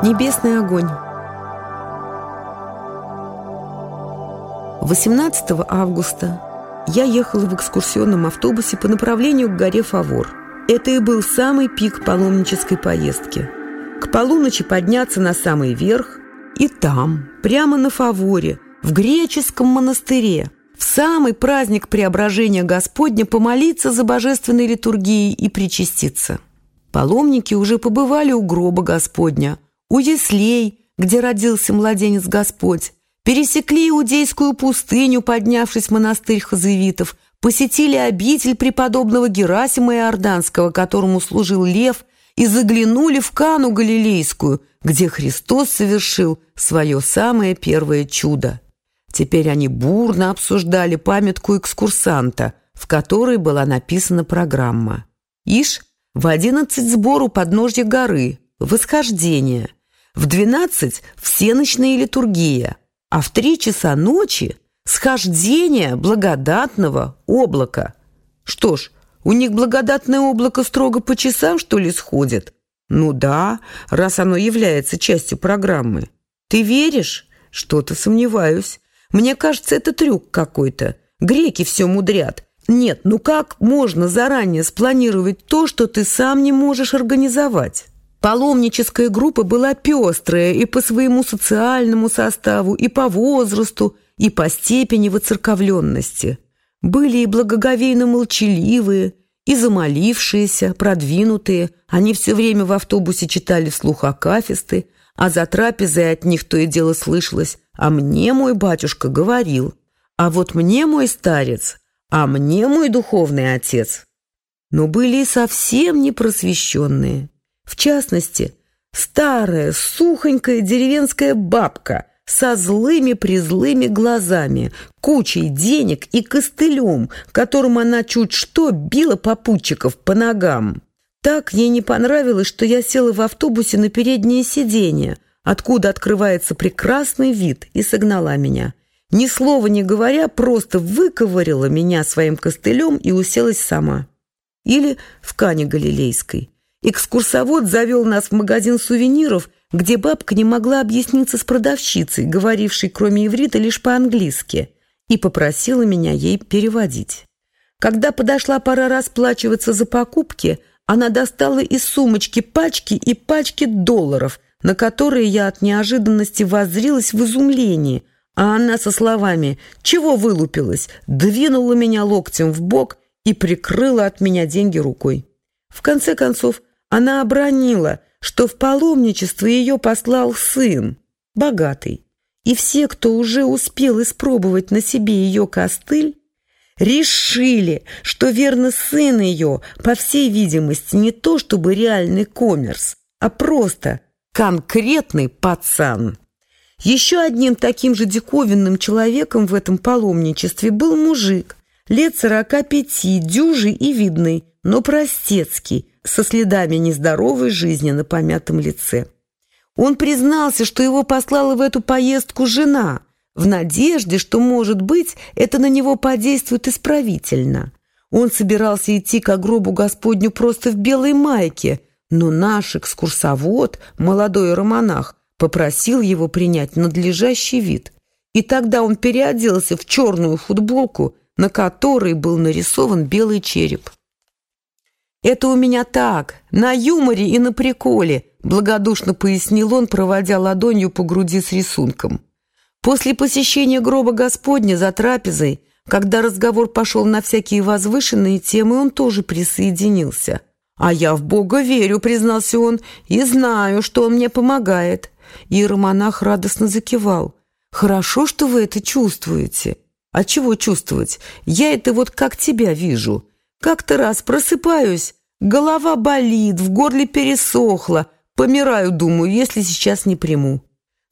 Небесный огонь 18 августа я ехала в экскурсионном автобусе по направлению к горе Фавор. Это и был самый пик паломнической поездки. К полуночи подняться на самый верх и там, прямо на Фаворе, в греческом монастыре, в самый праздник преображения Господня помолиться за божественной литургией и причаститься. Паломники уже побывали у гроба Господня, у яслей, где родился младенец Господь, пересекли Иудейскую пустыню, поднявшись в монастырь Хазевитов, посетили обитель преподобного Герасима Иорданского, которому служил Лев, и заглянули в Кану Галилейскую, где Христос совершил свое самое первое чудо. Теперь они бурно обсуждали памятку экскурсанта, в которой была написана программа. Ишь, в одиннадцать сбор у подножья горы, восхождение, в двенадцать всеночная литургия, а в три часа ночи схождение благодатного облака. Что ж, у них благодатное облако строго по часам, что ли, сходит? Ну да, раз оно является частью программы. Ты веришь? Что-то сомневаюсь. Мне кажется, это трюк какой-то. Греки все мудрят. Нет, ну как можно заранее спланировать то, что ты сам не можешь организовать? Паломническая группа была пестрая и по своему социальному составу, и по возрасту, и по степени воцерковленности. Были и благоговейно молчаливые, и замолившиеся, продвинутые. Они все время в автобусе читали вслух акафисты, а за трапезой от них то и дело слышалось «А мне мой батюшка говорил», «А вот мне мой старец», «А мне мой духовный отец». Но были и совсем непросвещенные. В частности, старая, сухонькая деревенская бабка со злыми-призлыми глазами, кучей денег и костылем, которым она чуть что била попутчиков по ногам. Так ей не понравилось, что я села в автобусе на переднее сиденье, откуда открывается прекрасный вид, и согнала меня. Ни слова не говоря, просто выковырила меня своим костылем и уселась сама. Или в Кане Галилейской. Экскурсовод завел нас в магазин сувениров, где бабка не могла объясниться с продавщицей, говорившей кроме иврита лишь по-английски, и попросила меня ей переводить. Когда подошла пора расплачиваться за покупки, она достала из сумочки пачки и пачки долларов, на которые я от неожиданности воззрилась в изумлении, а она со словами «Чего вылупилась?» двинула меня локтем в бок и прикрыла от меня деньги рукой. В конце концов, она обронила, что в паломничество ее послал сын, богатый. И все, кто уже успел испробовать на себе ее костыль, решили, что верно сын ее, по всей видимости, не то чтобы реальный коммерс, а просто конкретный пацан. Еще одним таким же диковинным человеком в этом паломничестве был мужик, лет сорока пяти, дюжий и видный, но простецкий, со следами нездоровой жизни на помятом лице. Он признался, что его послала в эту поездку жена, в надежде, что, может быть, это на него подействует исправительно. Он собирался идти к гробу Господню просто в белой майке, но наш экскурсовод, молодой романах, попросил его принять надлежащий вид. И тогда он переоделся в черную футболку, на которой был нарисован белый череп. «Это у меня так, на юморе и на приколе», благодушно пояснил он, проводя ладонью по груди с рисунком. После посещения гроба Господня за трапезой, когда разговор пошел на всякие возвышенные темы, он тоже присоединился. «А я в Бога верю», — признался он, — «и знаю, что он мне помогает». Иеромонах радостно закивал. «Хорошо, что вы это чувствуете». «А чего чувствовать? Я это вот как тебя вижу. Как-то раз просыпаюсь, голова болит, в горле пересохло, помираю, думаю, если сейчас не приму.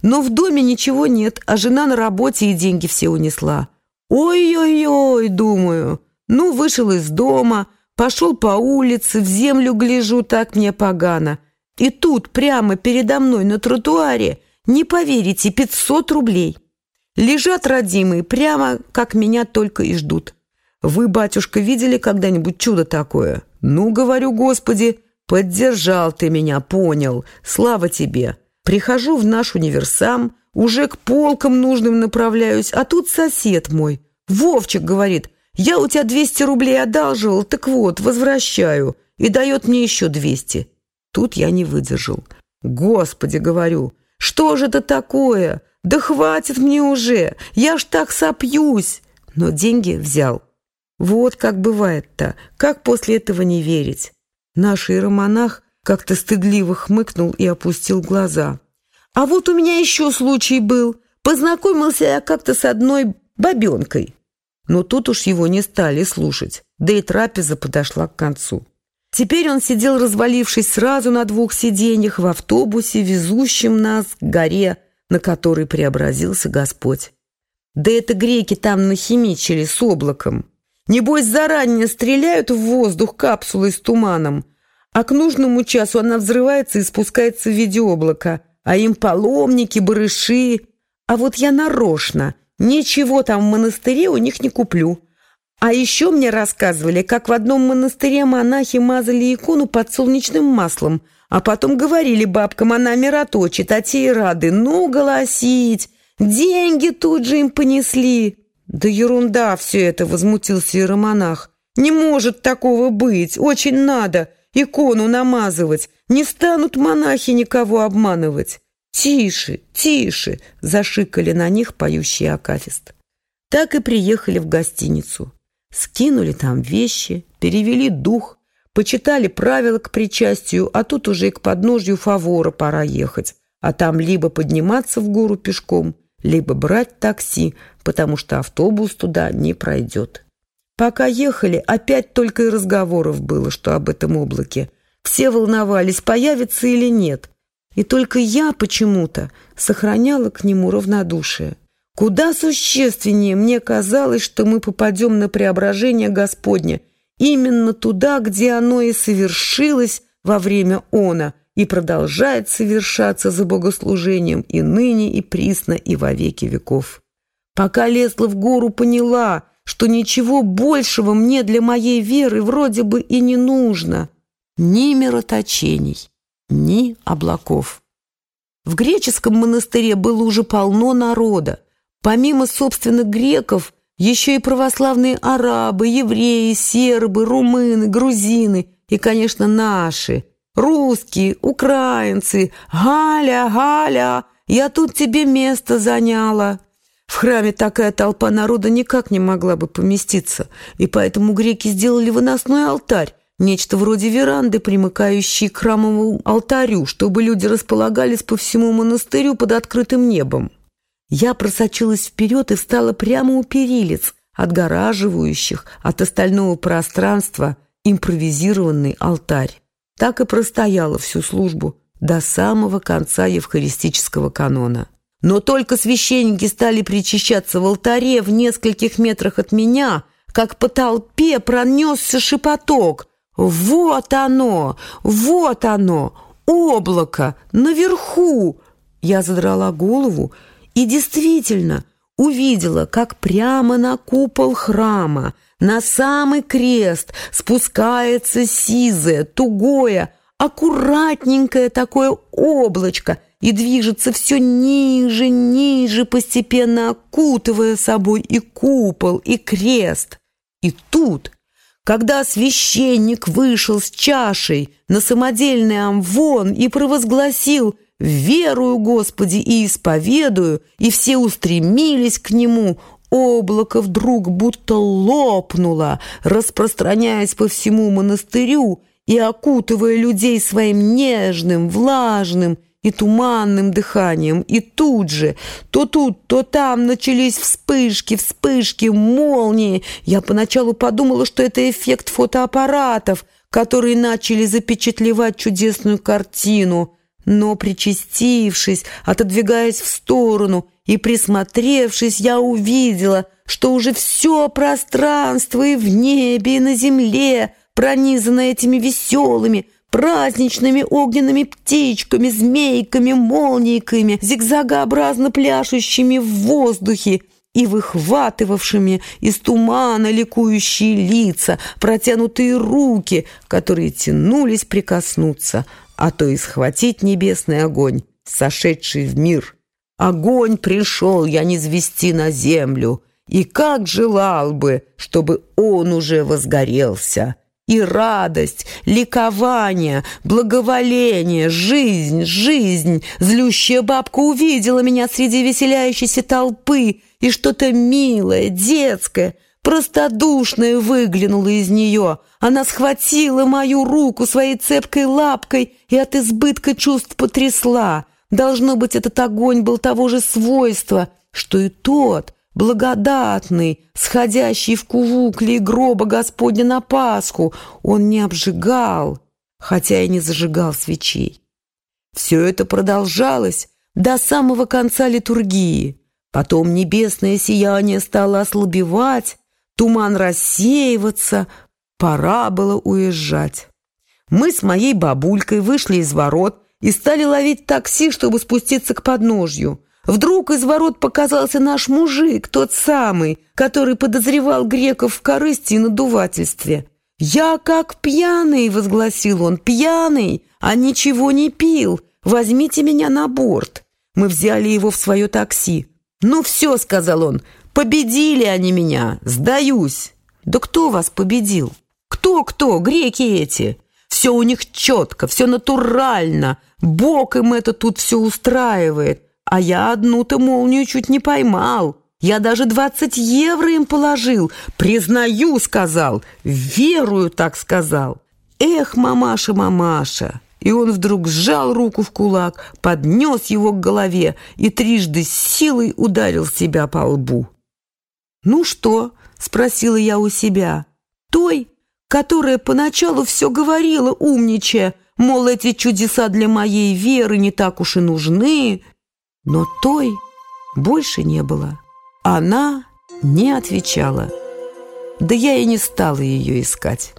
Но в доме ничего нет, а жена на работе и деньги все унесла. Ой-ой-ой, думаю. Ну, вышел из дома, пошел по улице, в землю гляжу, так мне погано. И тут, прямо передо мной на тротуаре, не поверите, 500 рублей. Лежат родимые, прямо как меня только и ждут. Вы, батюшка, видели когда-нибудь чудо такое? Ну, говорю, Господи, поддержал ты меня, понял. Слава тебе. Прихожу в наш универсам, уже к полкам нужным направляюсь, а тут сосед мой, Вовчик, говорит, я у тебя 200 рублей одалживал, так вот, возвращаю, и дает мне еще 200. Тут я не выдержал. Господи, говорю, что же это такое? Да хватит мне уже, я ж так сопьюсь. Но деньги взял. Вот как бывает-то, как после этого не верить? Наш иеромонах как-то стыдливо хмыкнул и опустил глаза. А вот у меня еще случай был. Познакомился я как-то с одной бабенкой. Но тут уж его не стали слушать, да и трапеза подошла к концу. Теперь он сидел, развалившись сразу на двух сиденьях в автобусе, везущем нас к горе, на которой преобразился Господь. Да это греки там нахимичили с облаком. Небось, заранее стреляют в воздух капсулой с туманом, а к нужному часу она взрывается и спускается в виде облака, а им паломники, барыши. А вот я нарочно – Ничего там в монастыре у них не куплю. А еще мне рассказывали, как в одном монастыре монахи мазали икону подсолнечным маслом, а потом говорили бабкам, она мироточит, а те и рады, ну, голосить, деньги тут же им понесли. Да ерунда все это, возмутился иеромонах. Не может такого быть, очень надо икону намазывать, не станут монахи никого обманывать. «Тише, тише!» — зашикали на них поющий акафист. Так и приехали в гостиницу. Скинули там вещи, перевели дух, почитали правила к причастию, а тут уже и к подножью фавора пора ехать, а там либо подниматься в гору пешком, либо брать такси, потому что автобус туда не пройдет. Пока ехали, опять только и разговоров было, что об этом облаке. Все волновались, появится или нет – и только я почему-то сохраняла к нему равнодушие. Куда существеннее мне казалось, что мы попадем на преображение Господня, именно туда, где оно и совершилось во время она, и продолжает совершаться за богослужением и ныне, и присно, и во веки веков. Пока лезла в гору, поняла, что ничего большего мне для моей веры вроде бы и не нужно. Ни мироточений, ни облаков. В греческом монастыре было уже полно народа. Помимо собственных греков, еще и православные арабы, евреи, сербы, румыны, грузины и, конечно, наши, русские, украинцы. «Галя, Галя, я тут тебе место заняла». В храме такая толпа народа никак не могла бы поместиться, и поэтому греки сделали выносной алтарь, Нечто вроде веранды, примыкающей к храмовому алтарю, чтобы люди располагались по всему монастырю под открытым небом. Я просочилась вперед и встала прямо у перилец, отгораживающих от остального пространства импровизированный алтарь. Так и простояла всю службу до самого конца евхаристического канона. Но только священники стали причащаться в алтаре в нескольких метрах от меня, как по толпе пронесся шепоток – «Вот оно! Вот оно! Облако! Наверху!» Я задрала голову и действительно увидела, как прямо на купол храма, на самый крест спускается сизое, тугое, аккуратненькое такое облачко и движется все ниже, ниже, постепенно окутывая собой и купол, и крест. И тут когда священник вышел с чашей на самодельный амвон и провозгласил «Верую, Господи, и исповедую», и все устремились к нему, облако вдруг будто лопнуло, распространяясь по всему монастырю и окутывая людей своим нежным, влажным и туманным дыханием, и тут же, то тут, то там начались вспышки, вспышки, молнии. Я поначалу подумала, что это эффект фотоаппаратов, которые начали запечатлевать чудесную картину. Но, причастившись, отодвигаясь в сторону и присмотревшись, я увидела, что уже все пространство и в небе, и на земле пронизано этими веселыми, праздничными огненными птичками, змейками, молнийками, зигзагообразно пляшущими в воздухе и выхватывавшими из тумана ликующие лица, протянутые руки, которые тянулись прикоснуться, а то и схватить небесный огонь сошедший в мир. Огонь пришел я не звести на землю, и как желал бы, чтобы он уже возгорелся. И радость, ликование, благоволение, жизнь, жизнь. Злющая бабка увидела меня среди веселяющейся толпы, и что-то милое, детское, простодушное выглянуло из нее. Она схватила мою руку своей цепкой лапкой и от избытка чувств потрясла. Должно быть, этот огонь был того же свойства, что и тот, благодатный, сходящий в кувукле гроба Господня на Пасху. Он не обжигал, хотя и не зажигал свечей. Все это продолжалось до самого конца литургии. Потом небесное сияние стало ослабевать, туман рассеиваться, пора было уезжать. Мы с моей бабулькой вышли из ворот и стали ловить такси, чтобы спуститься к подножью. Вдруг из ворот показался наш мужик, тот самый, который подозревал греков в корысти и надувательстве. «Я как пьяный!» — возгласил он. «Пьяный, а ничего не пил. Возьмите меня на борт». Мы взяли его в свое такси. «Ну все», — сказал он, — «победили они меня, сдаюсь». «Да кто вас победил?» «Кто-кто? Греки эти!» Все у них четко, все натурально. Бог им это тут все устраивает. А я одну-то молнию чуть не поймал. Я даже двадцать евро им положил. Признаю, сказал. Верую, так сказал. Эх, мамаша, мамаша. И он вдруг сжал руку в кулак, поднес его к голове и трижды с силой ударил себя по лбу. «Ну что?» — спросила я у себя. «Той, которая поначалу все говорила, умничая, мол, эти чудеса для моей веры не так уж и нужны». Но той больше не было. Она не отвечала. Да я и не стала ее искать.